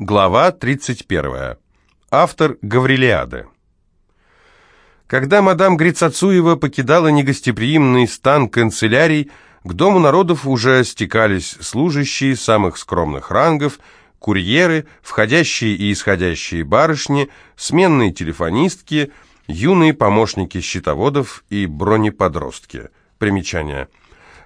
Глава 31. Автор Гаврилиады. Когда мадам Грицацуева покидала негостеприимный стан канцелярий, к Дому народов уже стекались служащие самых скромных рангов, курьеры, входящие и исходящие барышни, сменные телефонистки, юные помощники счетоводов и бронеподростки. Примечание –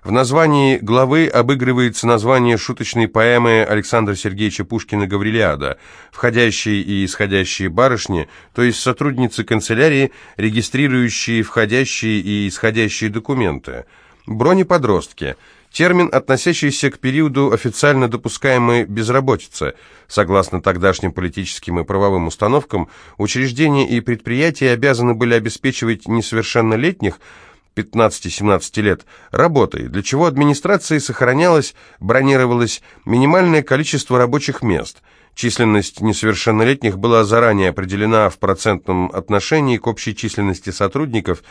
в названии главы обыгрывается название шуточной поэмы Александра Сергеевича Пушкина «Гаврилиада». Входящие и исходящие барышни, то есть сотрудницы канцелярии, регистрирующие входящие и исходящие документы. Бронеподростки – термин, относящийся к периоду официально допускаемой безработицы. Согласно тогдашним политическим и правовым установкам, учреждения и предприятия обязаны были обеспечивать несовершеннолетних – 15-17 лет работой, для чего администрации сохранялось, бронировалось минимальное количество рабочих мест. Численность несовершеннолетних была заранее определена в процентном отношении к общей численности сотрудников.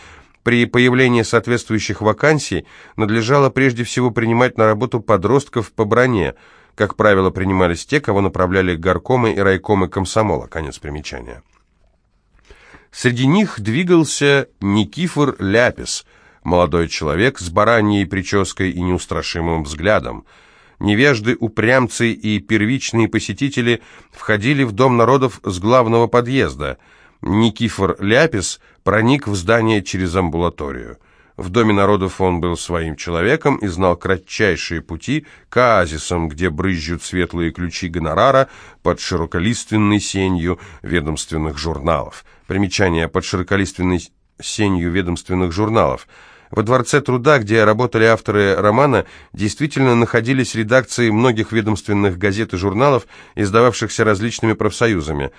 При появлении соответствующих вакансий надлежало прежде всего принимать на работу подростков по броне. Как правило, принимались те, кого направляли горкомы и райкомы комсомола. Конец примечания. Среди них двигался Никифор Ляпис, молодой человек с бараньей прической и неустрашимым взглядом. Невежды, упрямцы и первичные посетители входили в Дом народов с главного подъезда. Никифор Ляпис проник в здание через амбулаторию. В Доме народов он был своим человеком и знал кратчайшие пути к оазисам, где брызжут светлые ключи гонорара под широколиственной сенью ведомственных журналов. Примечание под широколиственной сенью ведомственных журналов. Во Дворце труда, где работали авторы романа, действительно находились редакции многих ведомственных газет и журналов, издававшихся различными профсоюзами.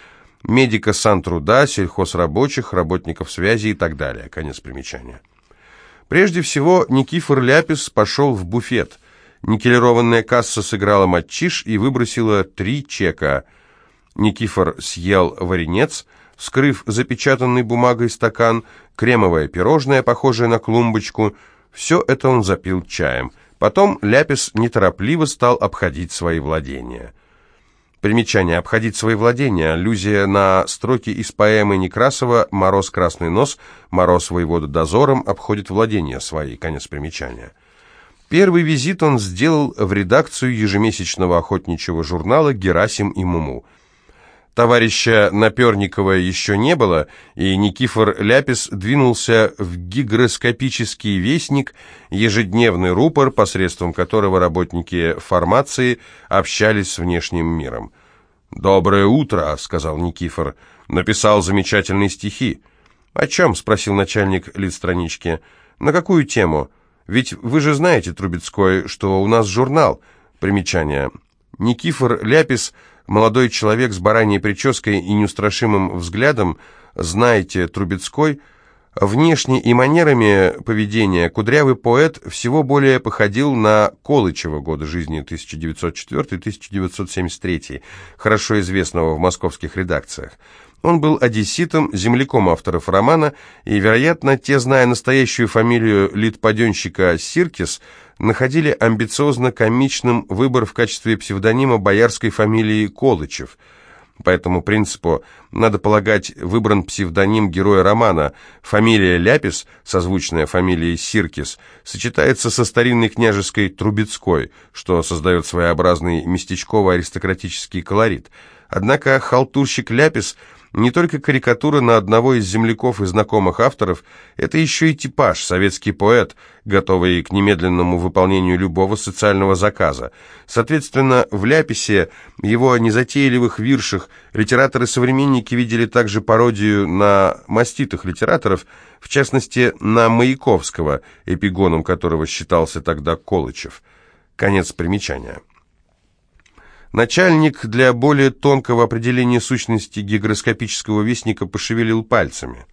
Медика Сан-Труда, сельхозрабочих, работников связи и так далее. Конец примечания. Прежде всего, Никифор Ляпис пошел в буфет. Никелированная касса сыграла матчиш и выбросила три чека. Никифор съел варенец – вскрыв запечатанный бумагой стакан, кремовое пирожное, похожее на клумбочку. Все это он запил чаем. Потом Ляпис неторопливо стал обходить свои владения. Примечание «обходить свои владения» – аллюзия на строки из поэмы Некрасова «Мороз красный нос», «Мороз воевода дозором обходит владения свои». Конец примечания. Первый визит он сделал в редакцию ежемесячного охотничьего журнала «Герасим и Муму». Товарища Наперникова еще не было, и Никифор Ляпис двинулся в гигроскопический вестник, ежедневный рупор, посредством которого работники формации общались с внешним миром. «Доброе утро», — сказал Никифор. «Написал замечательные стихи». «О чем?» — спросил начальник лид-странички. «На какую тему? Ведь вы же знаете, Трубецкой, что у нас журнал». Примечание. Никифор Ляпис — Молодой человек с бараньей прической и неустрашимым взглядом, знаете, Трубецкой, внешне и манерами поведения кудрявый поэт всего более походил на Колычева года жизни 1904-1973, хорошо известного в московских редакциях. Он был одесситом, земляком авторов романа, и, вероятно, те, зная настоящую фамилию литпаденщика Сиркис, находили амбициозно-комичным выбор в качестве псевдонима боярской фамилии Колычев. По этому принципу, надо полагать, выбран псевдоним героя романа. Фамилия Ляпис, созвучная фамилией Сиркис, сочетается со старинной княжеской Трубецкой, что создает своеобразный местечково-аристократический колорит. Однако халтурщик Ляпис – не только карикатура на одного из земляков и знакомых авторов, это еще и типаж, советский поэт, готовый к немедленному выполнению любого социального заказа. Соответственно, в Ляписе, его незатейливых виршах, литераторы-современники видели также пародию на маститых литераторов, в частности, на Маяковского, эпигоном которого считался тогда Колычев. Конец примечания. Начальник для более тонкого определения сущности гигроскопического вестника пошевелил пальцами.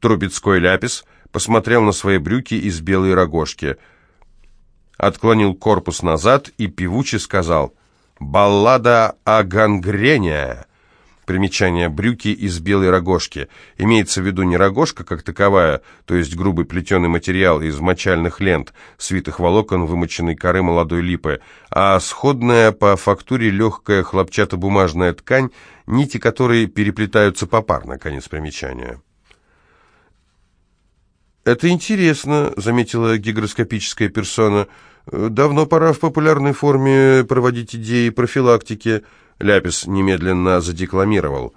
Трубецкой ляпис посмотрел на свои брюки из белой рогожки, отклонил корпус назад и певуче сказал «Баллада о гангрене». Примечание брюки из белой рогожки. Имеется в виду не рогожка как таковая, то есть грубый плетеный материал из мочальных лент, свитых волокон, вымоченной коры молодой липы, а сходная по фактуре легкая хлопчатобумажная ткань, нити которой переплетаются попарно. Конец примечания. «Это интересно», — заметила гигроскопическая персона. «Давно пора в популярной форме проводить идеи профилактики». Ляпис немедленно задекламировал.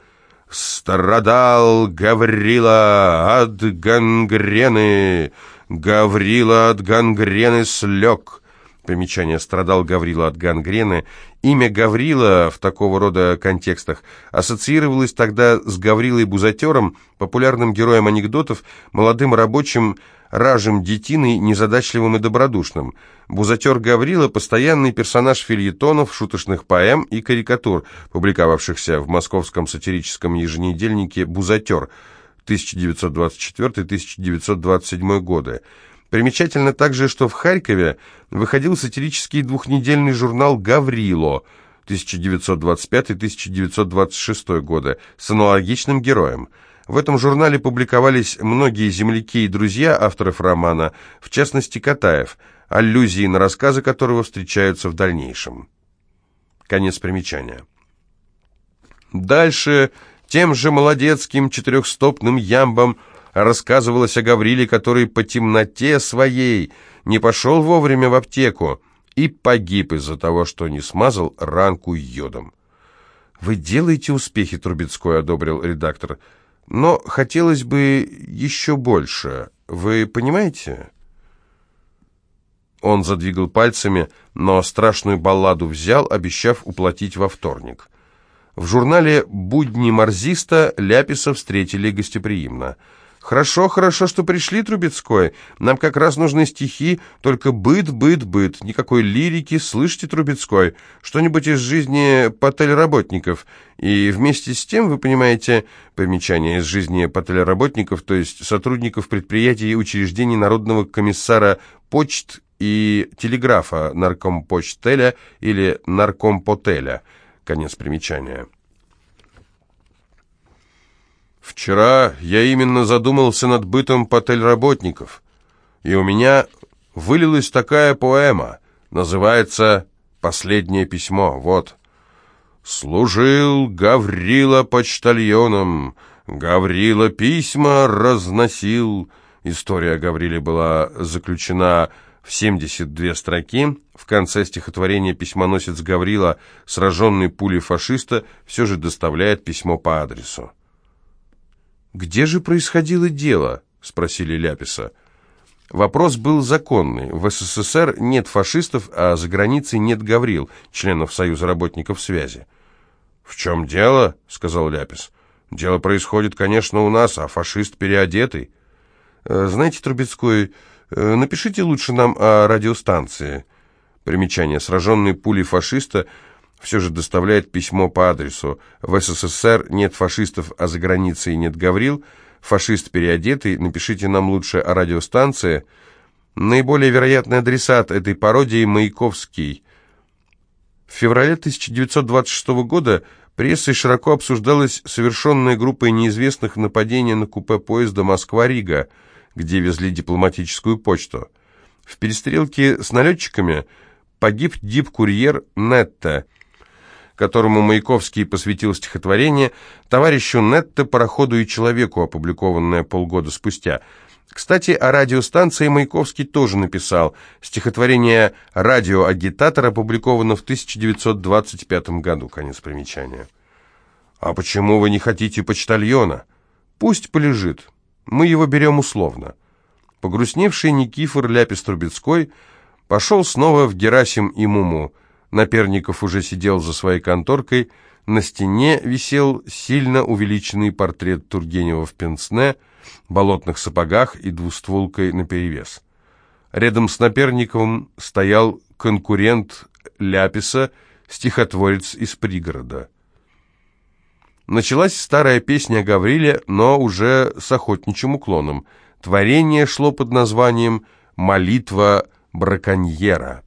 «Страдал Гаврила от гангрены, Гаврила от гангрены слег». Примечание «страдал Гаврила от гангрены». Имя Гаврила в такого рода контекстах ассоциировалось тогда с Гаврилой Бузатером, популярным героем анекдотов, молодым рабочим, ражем детиной, незадачливым и добродушным. Бузатер Гаврила – постоянный персонаж фильетонов, шуточных поэм и карикатур, публиковавшихся в московском сатирическом еженедельнике «Бузатер» 1924-1927 годы. Примечательно также, что в Харькове выходил сатирический двухнедельный журнал «Гаврило» 1925-1926 года с аналогичным героем. В этом журнале публиковались многие земляки и друзья авторов романа, в частности Катаев, аллюзии на рассказы которого встречаются в дальнейшем. Конец примечания. Дальше тем же молодецким четырехстопным ямбом рассказывалось о Гавриле, который по темноте своей не пошел вовремя в аптеку и погиб из-за того, что не смазал ранку йодом. «Вы делаете успехи, Трубецкой», — одобрил редактор. Но хотелось бы еще больше. Вы понимаете?» Он задвигал пальцами, но страшную балладу взял, обещав уплатить во вторник. В журнале «Будни марзиста» Ляписа встретили гостеприимно – «Хорошо, хорошо, что пришли, Трубецкой. Нам как раз нужны стихи, только быт, быт, быт. Никакой лирики, слышите, Трубецкой? Что-нибудь из жизни патель-работников. И вместе с тем, вы понимаете, примечание из жизни патель-работников, то есть сотрудников предприятий и учреждений Народного комиссара почт и телеграфа наркомпочтеля или наркомпотеля». Конец примечания. Вчера я именно задумался над бытом потель-работников, и у меня вылилась такая поэма, называется «Последнее письмо». Вот. «Служил Гаврила почтальоном, Гаврила письма разносил». История о Гавриле была заключена в 72 строки. В конце стихотворения письмоносец Гаврила, сраженный пулей фашиста, все же доставляет письмо по адресу. «Где же происходило дело?» – спросили Ляписа. Вопрос был законный. В СССР нет фашистов, а за границей нет Гаврил, членов Союза работников связи. «В чем дело?» – сказал Ляпис. «Дело происходит, конечно, у нас, а фашист переодетый». «Э, «Знаете, Трубецкой, э, напишите лучше нам о радиостанции». Примечание. Сраженный пулей фашиста – все же доставляет письмо по адресу. В СССР нет фашистов, а за границей нет Гаврил. Фашист переодетый, напишите нам лучше о радиостанции. Наиболее вероятный адресат этой пародии – Маяковский. В феврале 1926 года прессой широко обсуждалось совершенное группой неизвестных нападение на купе поезда Москва-Рига, где везли дипломатическую почту. В перестрелке с налетчиками погиб дип-курьер Нетта – которому Маяковский посвятил стихотворение «Товарищу Нетто, пароходу и человеку», опубликованное полгода спустя. Кстати, о радиостанции Маяковский тоже написал. Стихотворение «Радиоагитатор» опубликовано в 1925 году. Конец примечания. «А почему вы не хотите почтальона?» «Пусть полежит. Мы его берем условно». Погрустневший Никифор Ляпис-Трубецкой пошел снова в Герасим и Муму. Наперников уже сидел за своей конторкой, на стене висел сильно увеличенный портрет Тургенева в пенсне, болотных сапогах и двустволкой наперевес. Рядом с Наперниковым стоял конкурент Ляписа, стихотворец из пригорода. Началась старая песня о Гавриле, но уже с охотничьим уклоном. Творение шло под названием «Молитва браконьера».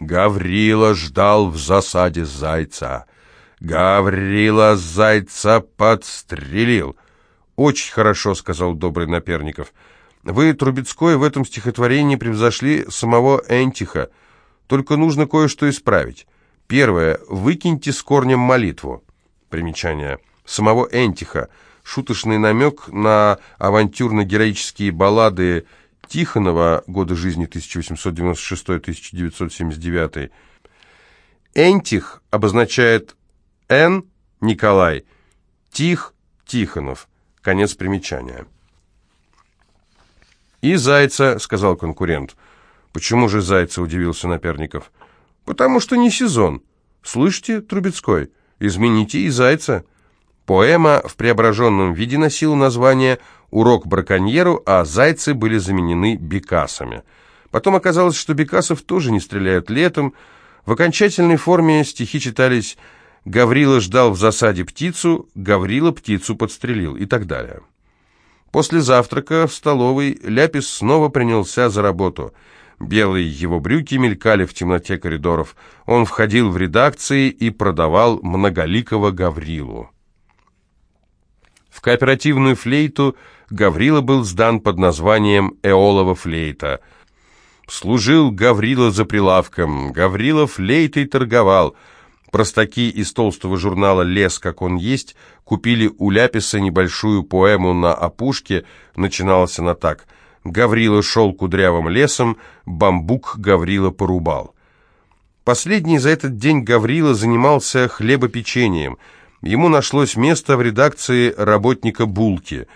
Гаврила ждал в засаде зайца. Гаврила Зайца подстрелил. «Очень хорошо», — сказал добрый Наперников. «Вы, Трубецкой, в этом стихотворении превзошли самого Энтиха. Только нужно кое-что исправить. Первое. Выкиньте с корнем молитву». Примечание. Самого Энтиха. Шуточный намек на авантюрно-героические баллады Тихонова, годы жизни 1896-1979. Энтих обозначает Н. Николай, Тих Тихонов. Конец примечания. «И Зайца», — сказал конкурент. «Почему же Зайца?» — удивился Наперников. «Потому что не сезон. Слышите, Трубецкой? Измените и Зайца». Поэма в преображенном виде носила название «Урок браконьеру», а зайцы были заменены бекасами. Потом оказалось, что бекасов тоже не стреляют летом. В окончательной форме стихи читались «Гаврила ждал в засаде птицу», «Гаврила птицу подстрелил» и так далее. После завтрака в столовой Ляпис снова принялся за работу. Белые его брюки мелькали в темноте коридоров. Он входил в редакции и продавал многоликого Гаврилу. В кооперативную флейту Гаврила был сдан под названием «Эолова флейта». Служил Гаврила за прилавком, Гаврила флейтой торговал. Простаки из толстого журнала «Лес, как он есть» купили у Ляписа небольшую поэму на опушке, начиналась она так «Гаврила шел кудрявым лесом, бамбук Гаврила порубал». Последний за этот день Гаврила занимался хлебопечением – Ему нашлось место в редакции работника «Булки».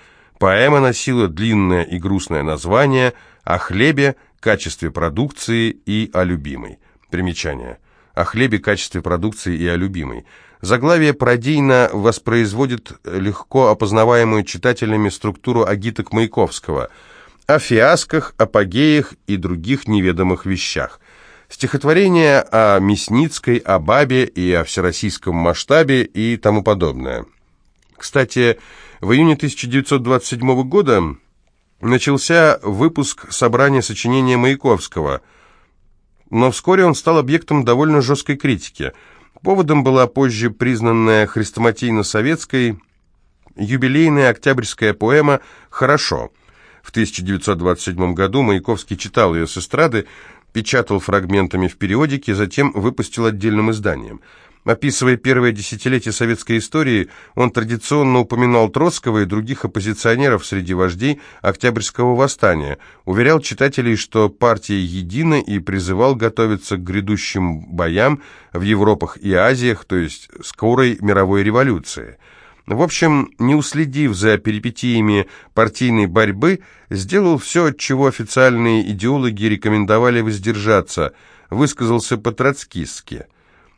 Поэма носила длинное и грустное название «О хлебе, качестве продукции и о любимой». Примечание. О хлебе, качестве продукции и о любимой. Заглавие пародийно воспроизводит легко опознаваемую читателями структуру агиток Маяковского о фиасках, апогеях и других неведомых вещах – Стихотворения о Мясницкой, о Бабе и о всероссийском масштабе и тому подобное. Кстати, в июне 1927 года начался выпуск собрания сочинения Маяковского, но вскоре он стал объектом довольно жесткой критики. Поводом была позже признанная хрестоматийно-советской юбилейная октябрьская поэма «Хорошо». В 1927 году Маяковский читал ее с эстрады, печатал фрагментами в периодике, затем выпустил отдельным изданием. Описывая первое десятилетие советской истории, он традиционно упоминал Троцкого и других оппозиционеров среди вождей Октябрьского восстания, уверял читателей, что партия едина и призывал готовиться к грядущим боям в Европах и Азиях, то есть скорой мировой революции. В общем, не уследив за перипетиями партийной борьбы, сделал все, от чего официальные идеологи рекомендовали воздержаться, высказался по-троцкистски.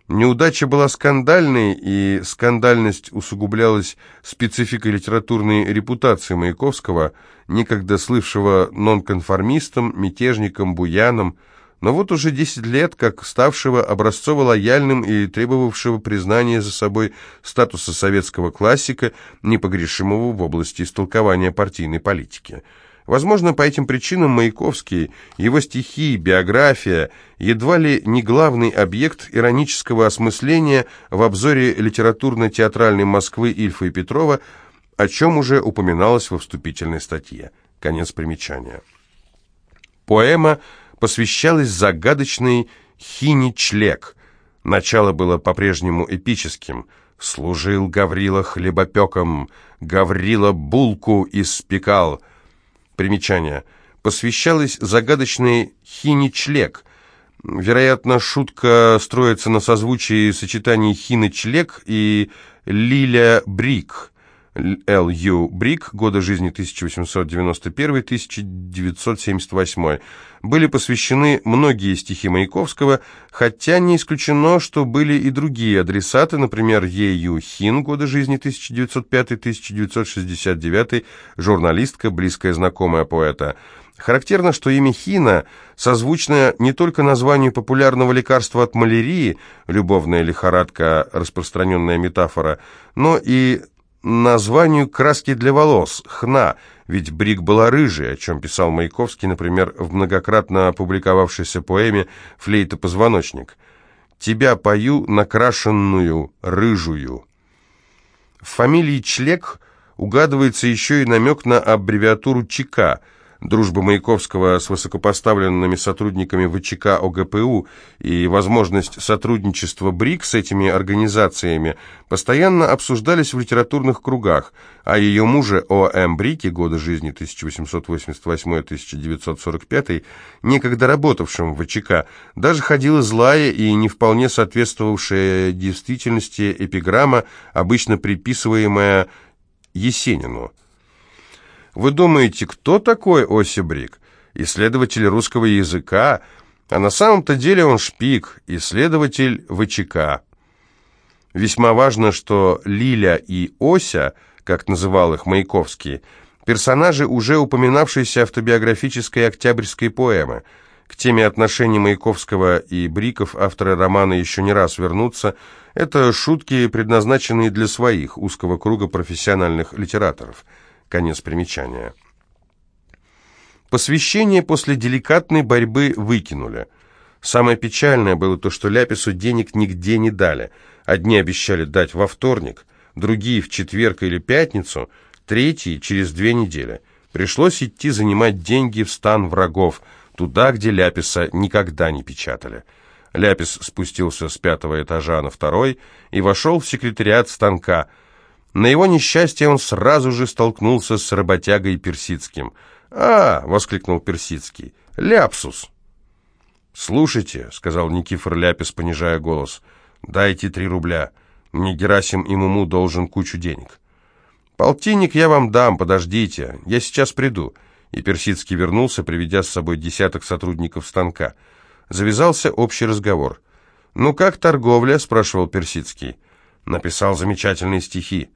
Неудача была скандальной, и скандальность усугублялась спецификой литературной репутации Маяковского, некогда слывшего нонконформистом, мятежником, буяном, но вот уже 10 лет, как ставшего образцово-лояльным и требовавшего признания за собой статуса советского классика, непогрешимого в области истолкования партийной политики. Возможно, по этим причинам Маяковский, его стихи, биография едва ли не главный объект иронического осмысления в обзоре литературно-театральной Москвы Ильфа и Петрова, о чем уже упоминалось во вступительной статье. Конец примечания. Поэма посвящалась загадочной Хини-Члек. Начало было по-прежнему эпическим. «Служил Гаврила хлебопеком, Гаврила булку испекал». Примечание. Посвящалась загадочной Хини-Члек. Вероятно, шутка строится на созвучии сочетаний Хины-Члек и Лиля-Брик – Л. Ю. Брик, годы жизни 1891-1978, были посвящены многие стихи Маяковского, хотя не исключено, что были и другие адресаты, например, Е. Ю. Хин, годы жизни 1905-1969, журналистка, близкая знакомая поэта. Характерно, что имя Хина созвучно не только названию популярного лекарства от малярии, любовная лихорадка, распространенная метафора, но и названию краски для волос – хна, ведь Брик была рыжей, о чем писал Маяковский, например, в многократно опубликовавшейся поэме «Флейта-позвоночник». тебя пою накрашенную рыжую. В фамилии Члек угадывается еще и намек на аббревиатуру ЧК – дружба Маяковского с высокопоставленными сотрудниками ВЧК ОГПУ и возможность сотрудничества БРИК с этими организациями постоянно обсуждались в литературных кругах, а ее муже О.М. Брике, годы жизни 1888-1945, некогда работавшим в ВЧК, даже ходила злая и не вполне соответствовавшая действительности эпиграмма, обычно приписываемая Есенину. Вы думаете, кто такой Осибрик? Исследователь русского языка, а на самом-то деле он шпик, исследователь ВЧК. Весьма важно, что Лиля и Ося, как называл их Маяковский, персонажи уже упоминавшейся автобиографической октябрьской поэмы. К теме отношений Маяковского и Бриков авторы романа еще не раз вернутся. Это шутки, предназначенные для своих, узкого круга профессиональных литераторов – Конец примечания. Посвящение после деликатной борьбы выкинули. Самое печальное было то, что Ляпису денег нигде не дали. Одни обещали дать во вторник, другие в четверг или пятницу, третьи через две недели. Пришлось идти занимать деньги в стан врагов, туда, где Ляписа никогда не печатали. Ляпис спустился с пятого этажа на второй и вошел в секретариат станка – на его несчастье он сразу же столкнулся с работягой Персидским. «А!» — воскликнул Персидский. «Ляпсус!» «Слушайте», — сказал Никифор Ляпис, понижая голос, — «дайте три рубля. Мне Герасим и Муму должен кучу денег». «Полтинник я вам дам, подождите. Я сейчас приду». И Персидский вернулся, приведя с собой десяток сотрудников станка. Завязался общий разговор. «Ну как торговля?» — спрашивал Персидский. «Написал замечательные стихи».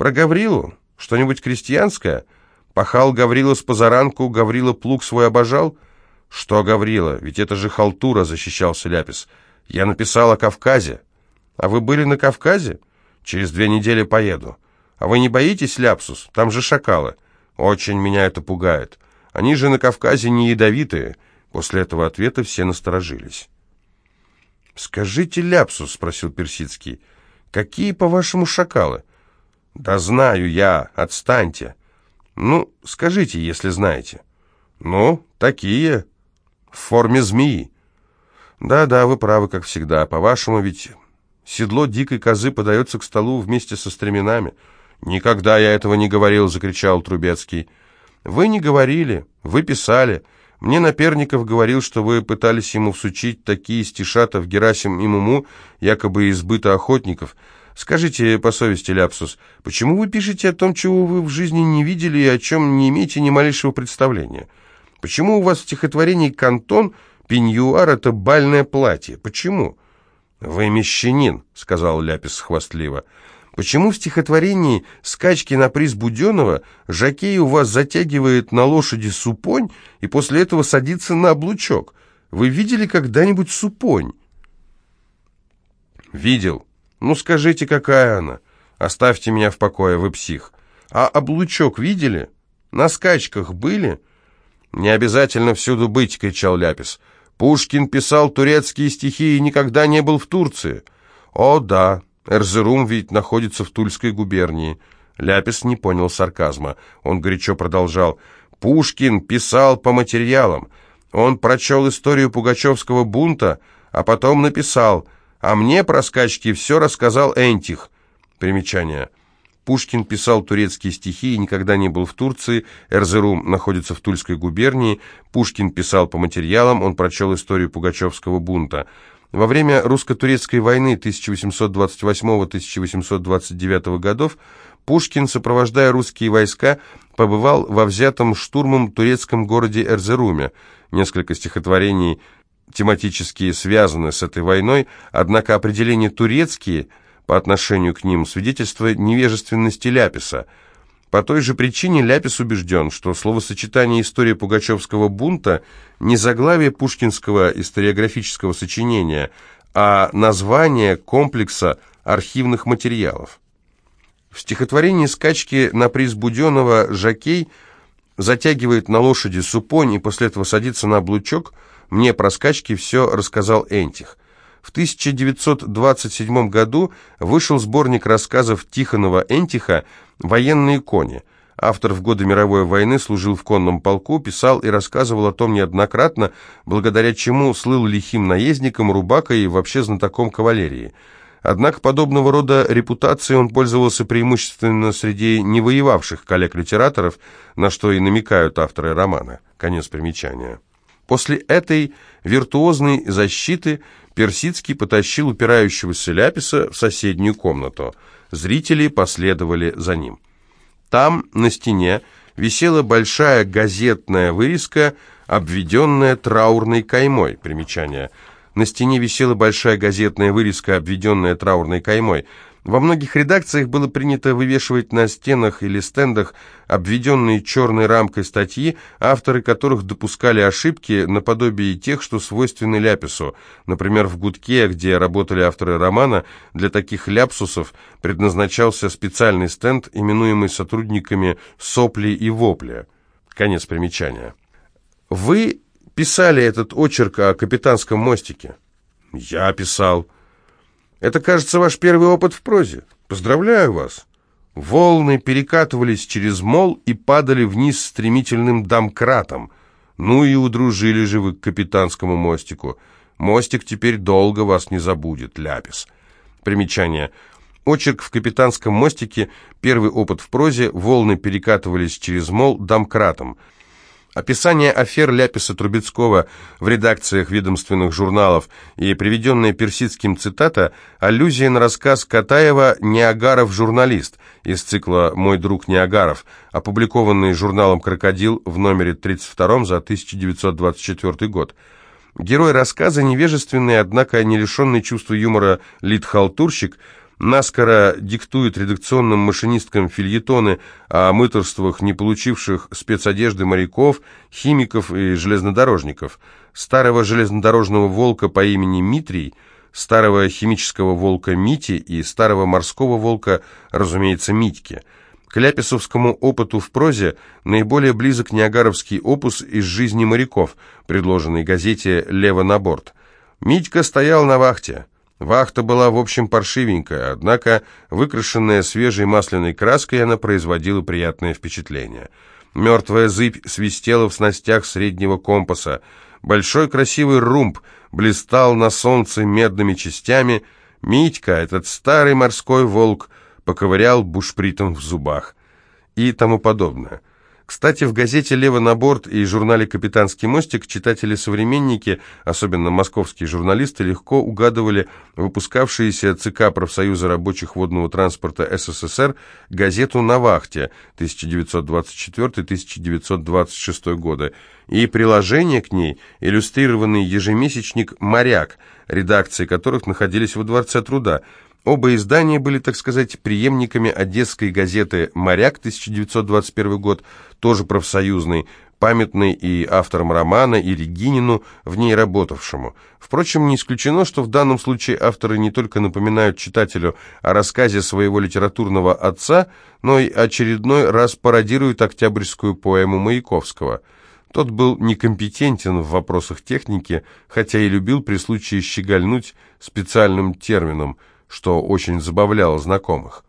Про Гаврилу? Что-нибудь крестьянское? Пахал Гаврила с позаранку, Гаврила плуг свой обожал? Что Гаврила? Ведь это же халтура, защищался Ляпис. Я написал о Кавказе. А вы были на Кавказе? Через две недели поеду. А вы не боитесь, Ляпсус? Там же шакалы. Очень меня это пугает. Они же на Кавказе не ядовитые. После этого ответа все насторожились. «Скажите, Ляпсус», — спросил Персидский, — «какие, по-вашему, шакалы? «Да знаю я, отстаньте». «Ну, скажите, если знаете». «Ну, такие, в форме змеи». «Да-да, вы правы, как всегда. По-вашему, ведь седло дикой козы подается к столу вместе со стременами». «Никогда я этого не говорил», — закричал Трубецкий. «Вы не говорили, вы писали. Мне Наперников говорил, что вы пытались ему всучить такие стишата в Герасим и Муму, якобы из быта охотников». Скажите по совести, Ляпсус, почему вы пишете о том, чего вы в жизни не видели и о чем не имеете ни малейшего представления? Почему у вас в стихотворении «Кантон» пеньюар — это бальное платье? Почему?» «Вы мещанин», — сказал Ляпис хвастливо. «Почему в стихотворении «Скачки на приз Буденова» Жакей у вас затягивает на лошади супонь и после этого садится на облучок? Вы видели когда-нибудь супонь?» «Видел», «Ну скажите, какая она? Оставьте меня в покое, вы псих. А облучок видели? На скачках были?» «Не обязательно всюду быть», — кричал Ляпис. «Пушкин писал турецкие стихи и никогда не был в Турции». «О, да, Эрзерум ведь находится в Тульской губернии». Ляпис не понял сарказма. Он горячо продолжал. «Пушкин писал по материалам. Он прочел историю Пугачевского бунта, а потом написал — а мне про скачки все рассказал Энтих. Примечание. Пушкин писал турецкие стихи и никогда не был в Турции. Эрзерум находится в Тульской губернии. Пушкин писал по материалам, он прочел историю Пугачевского бунта. Во время русско-турецкой войны 1828-1829 годов Пушкин, сопровождая русские войска, побывал во взятом штурмом турецком городе Эрзеруме. Несколько стихотворений тематически связаны с этой войной, однако определение «турецкие» по отношению к ним свидетельство невежественности Ляписа. По той же причине Ляпис убежден, что словосочетание «история пугачевского бунта» не заглавие пушкинского историографического сочинения, а название комплекса архивных материалов. В стихотворении «Скачки на приз Буденова» Жакей затягивает на лошади супонь и после этого садится на облучок – мне про скачки все рассказал Энтих. В 1927 году вышел сборник рассказов Тихонова Энтиха «Военные кони». Автор в годы мировой войны служил в конном полку, писал и рассказывал о том неоднократно, благодаря чему слыл лихим наездником, рубакой и вообще знатоком кавалерии. Однако подобного рода репутацией он пользовался преимущественно среди невоевавших коллег-литераторов, на что и намекают авторы романа. Конец примечания. После этой виртуозной защиты Персидский потащил упирающегося Ляписа в соседнюю комнату. Зрители последовали за ним. Там, на стене, висела большая газетная вырезка, обведенная траурной каймой. Примечание. На стене висела большая газетная вырезка, обведенная траурной каймой – во многих редакциях было принято вывешивать на стенах или стендах обведенные черной рамкой статьи, авторы которых допускали ошибки наподобие тех, что свойственны ляпису. Например, в «Гудке», где работали авторы романа, для таких ляпсусов предназначался специальный стенд, именуемый сотрудниками «сопли и вопли». Конец примечания. Вы писали этот очерк о капитанском мостике? Я писал. Это, кажется, ваш первый опыт в прозе. Поздравляю вас. Волны перекатывались через мол и падали вниз стремительным домкратом. Ну и удружили же вы к капитанскому мостику. Мостик теперь долго вас не забудет, ляпис. Примечание. Очерк в капитанском мостике, первый опыт в прозе, волны перекатывались через мол домкратом. Описание афер Ляписа Трубецкого в редакциях ведомственных журналов и приведенная персидским цитата – аллюзия на рассказ Катаева «Неагаров журналист» из цикла «Мой друг Неагаров», опубликованный журналом «Крокодил» в номере 32 за 1924 год. Герой рассказа невежественный, однако не лишенный чувства юмора лид-халтурщик – наскоро диктует редакционным машинисткам фильетоны о мыторствах не получивших спецодежды моряков, химиков и железнодорожников, старого железнодорожного волка по имени Митрий, старого химического волка Мити и старого морского волка, разумеется, Митьки. К ляписовскому опыту в прозе наиболее близок неагаровский опус из жизни моряков, предложенный газете «Лево на борт». Митька стоял на вахте. Вахта была, в общем, паршивенькая, однако, выкрашенная свежей масляной краской, она производила приятное впечатление. Мертвая зыбь свистела в снастях среднего компаса. Большой красивый румб блистал на солнце медными частями. Митька, этот старый морской волк, поковырял бушпритом в зубах и тому подобное. Кстати, в газете «Лево на борт» и журнале «Капитанский мостик» читатели-современники, особенно московские журналисты, легко угадывали выпускавшиеся ЦК Профсоюза рабочих водного транспорта СССР газету «На вахте» 1924-1926 года и приложение к ней иллюстрированный ежемесячник «Моряк», редакции которых находились во Дворце труда – Оба издания были, так сказать, преемниками одесской газеты «Моряк» 1921 год, тоже профсоюзный, памятный и автором романа, и Регинину, в ней работавшему. Впрочем, не исключено, что в данном случае авторы не только напоминают читателю о рассказе своего литературного отца, но и очередной раз пародируют октябрьскую поэму Маяковского. Тот был некомпетентен в вопросах техники, хотя и любил при случае щегольнуть специальным термином – что очень забавляло знакомых.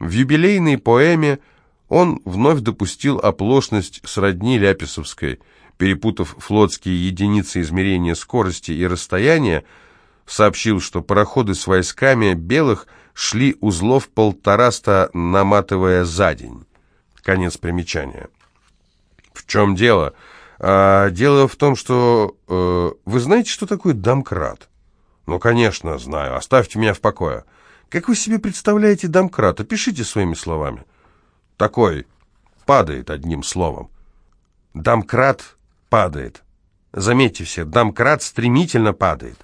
В юбилейной поэме он вновь допустил оплошность сродни Ляписовской, перепутав флотские единицы измерения скорости и расстояния, сообщил, что пароходы с войсками белых шли узлов полтораста, наматывая за день. Конец примечания. В чем дело? А, дело в том, что... Э, вы знаете, что такое домкрат? «Ну, конечно, знаю. Оставьте меня в покое». «Как вы себе представляете домкрат? Опишите своими словами». «Такой. Падает одним словом». «Домкрат падает». Заметьте все, домкрат стремительно падает.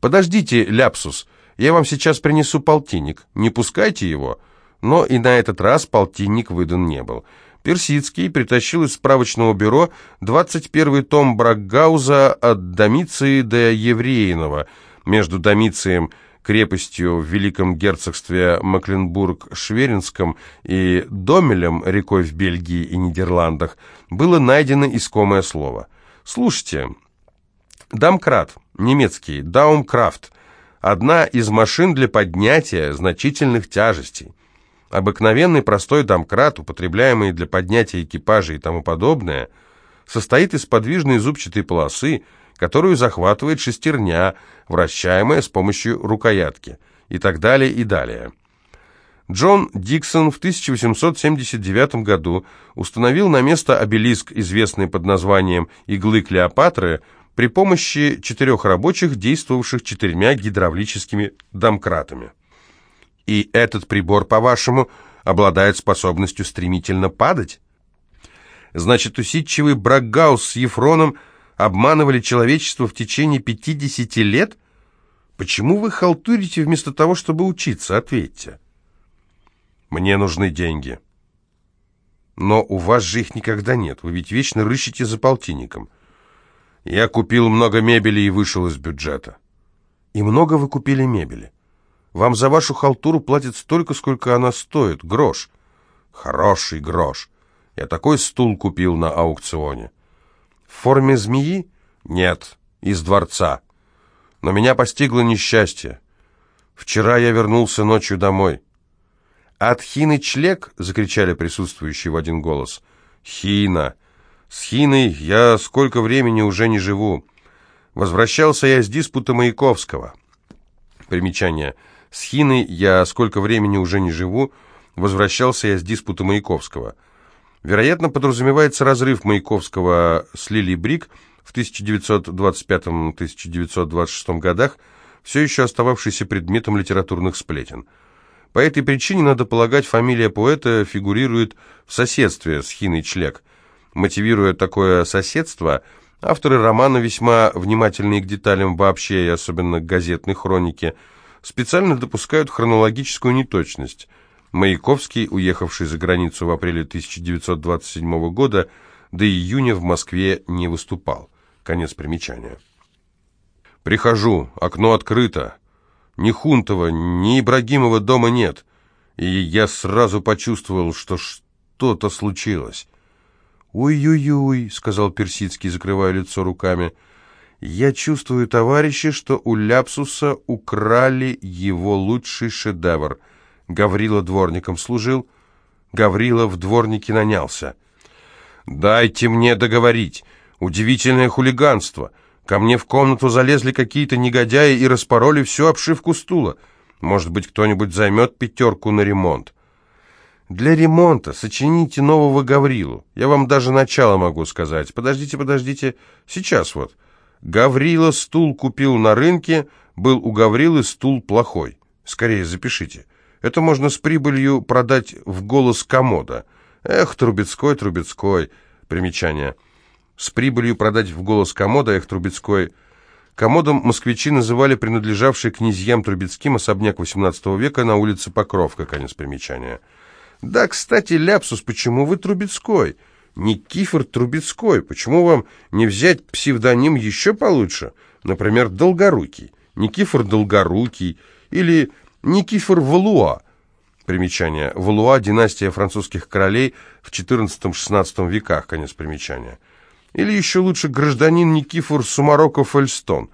«Подождите, ляпсус, я вам сейчас принесу полтинник. Не пускайте его». Но и на этот раз полтинник выдан не был. Персидский притащил из справочного бюро 21 том Бракгауза от Домиции до Евреинова, между Домицием, крепостью в Великом герцогстве Макленбург-Шверинском и Домелем, рекой в Бельгии и Нидерландах, было найдено искомое слово. Слушайте, домкрат, Немецкий. Даумкрафт. Одна из машин для поднятия значительных тяжестей. Обыкновенный простой домкрат, употребляемый для поднятия экипажа и тому подобное, состоит из подвижной зубчатой полосы, которую захватывает шестерня, вращаемая с помощью рукоятки, и так далее и далее. Джон Диксон в 1879 году установил на место обелиск, известный под названием «Иглы Клеопатры», при помощи четырех рабочих, действовавших четырьмя гидравлическими домкратами. И этот прибор, по-вашему, обладает способностью стремительно падать? Значит, усидчивый Брагаус с Ефроном обманывали человечество в течение 50 лет? Почему вы халтурите вместо того, чтобы учиться? Ответьте. Мне нужны деньги. Но у вас же их никогда нет. Вы ведь вечно рыщете за полтинником. Я купил много мебели и вышел из бюджета. И много вы купили мебели? Вам за вашу халтуру платят столько, сколько она стоит. Грош. Хороший грош. Я такой стул купил на аукционе. В форме змеи? Нет, из дворца. Но меня постигло несчастье. Вчера я вернулся ночью домой. «От Хины Члек!» — закричали присутствующие в один голос. «Хина! С Хиной я сколько времени уже не живу. Возвращался я с диспута Маяковского». Примечание. «С Хиной я сколько времени уже не живу. Возвращался я с диспута Маяковского». Вероятно, подразумевается разрыв Маяковского с Лили Брик в 1925-1926 годах, все еще остававшийся предметом литературных сплетен. По этой причине, надо полагать, фамилия поэта фигурирует в соседстве с Хиной Члек. Мотивируя такое соседство, авторы романа, весьма внимательные к деталям вообще и особенно к газетной хронике, специально допускают хронологическую неточность. Маяковский, уехавший за границу в апреле 1927 года, до июня в Москве не выступал. Конец примечания. «Прихожу, окно открыто. Ни Хунтова, ни Ибрагимова дома нет, и я сразу почувствовал, что что-то случилось. «Уй-юй-юй», — сказал Персидский, закрывая лицо руками, — «я чувствую, товарищи, что у Ляпсуса украли его лучший шедевр. Гаврила дворником служил, Гаврила в дворнике нанялся». «Дайте мне договорить. Удивительное хулиганство». Ко мне в комнату залезли какие-то негодяи и распороли всю обшивку стула. Может быть, кто-нибудь займет пятерку на ремонт. Для ремонта сочините нового Гаврилу. Я вам даже начало могу сказать. Подождите, подождите. Сейчас вот. Гаврила стул купил на рынке, был у Гаврилы стул плохой. Скорее запишите. Это можно с прибылью продать в голос комода. Эх, Трубецкой, Трубецкой. Примечание с прибылью продать в голос комода их Трубецкой. Комодом москвичи называли принадлежавший князьям Трубецким особняк XVIII века на улице Покровка, конец примечания. Да, кстати, ляпсус, почему вы Трубецкой? Никифор Трубецкой, почему вам не взять псевдоним еще получше? Например, Долгорукий, Никифор Долгорукий или Никифор Валуа. Примечание. Валуа – династия французских королей в XIV-XVI веках, конец примечания. Или еще лучше гражданин Никифор Сумароков-Эльстон.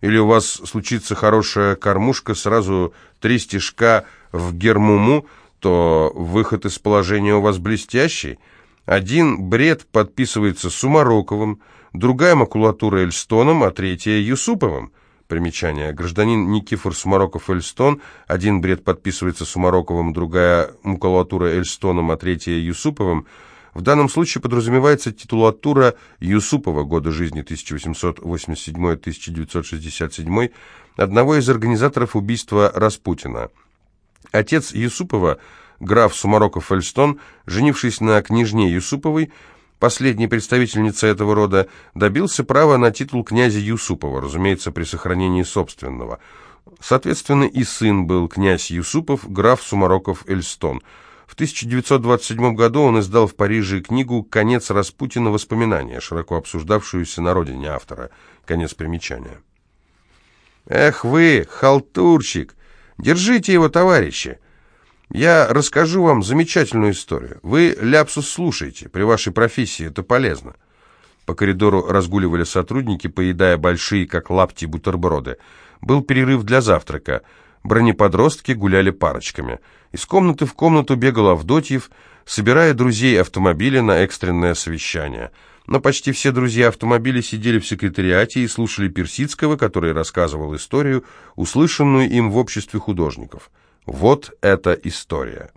Или у вас случится хорошая кормушка, сразу три стежка в гермуму, то выход из положения у вас блестящий. Один бред подписывается Сумароковым, другая макулатура Эльстоном, а третья Юсуповым. Примечание. Гражданин Никифор Сумароков-Эльстон, один бред подписывается Сумароковым, другая макулатура Эльстоном, а третья Юсуповым – в данном случае подразумевается титулатура Юсупова года жизни 1887-1967, одного из организаторов убийства Распутина. Отец Юсупова, граф Сумароков-Эльстон, женившись на княжне Юсуповой, последней представительнице этого рода, добился права на титул князя Юсупова, разумеется, при сохранении собственного. Соответственно, и сын был князь Юсупов, граф Сумароков-Эльстон – в 1927 году он издал в Париже книгу «Конец Распутина. Воспоминания», широко обсуждавшуюся на родине автора. Конец примечания. «Эх вы, халтурщик! Держите его, товарищи! Я расскажу вам замечательную историю. Вы ляпсус слушаете, при вашей профессии это полезно. По коридору разгуливали сотрудники, поедая большие, как лапти, бутерброды. Был перерыв для завтрака. Бронеподростки гуляли парочками. Из комнаты в комнату бегал Авдотьев, собирая друзей автомобиля на экстренное совещание. Но почти все друзья автомобиля сидели в секретариате и слушали Персидского, который рассказывал историю, услышанную им в обществе художников. Вот эта история.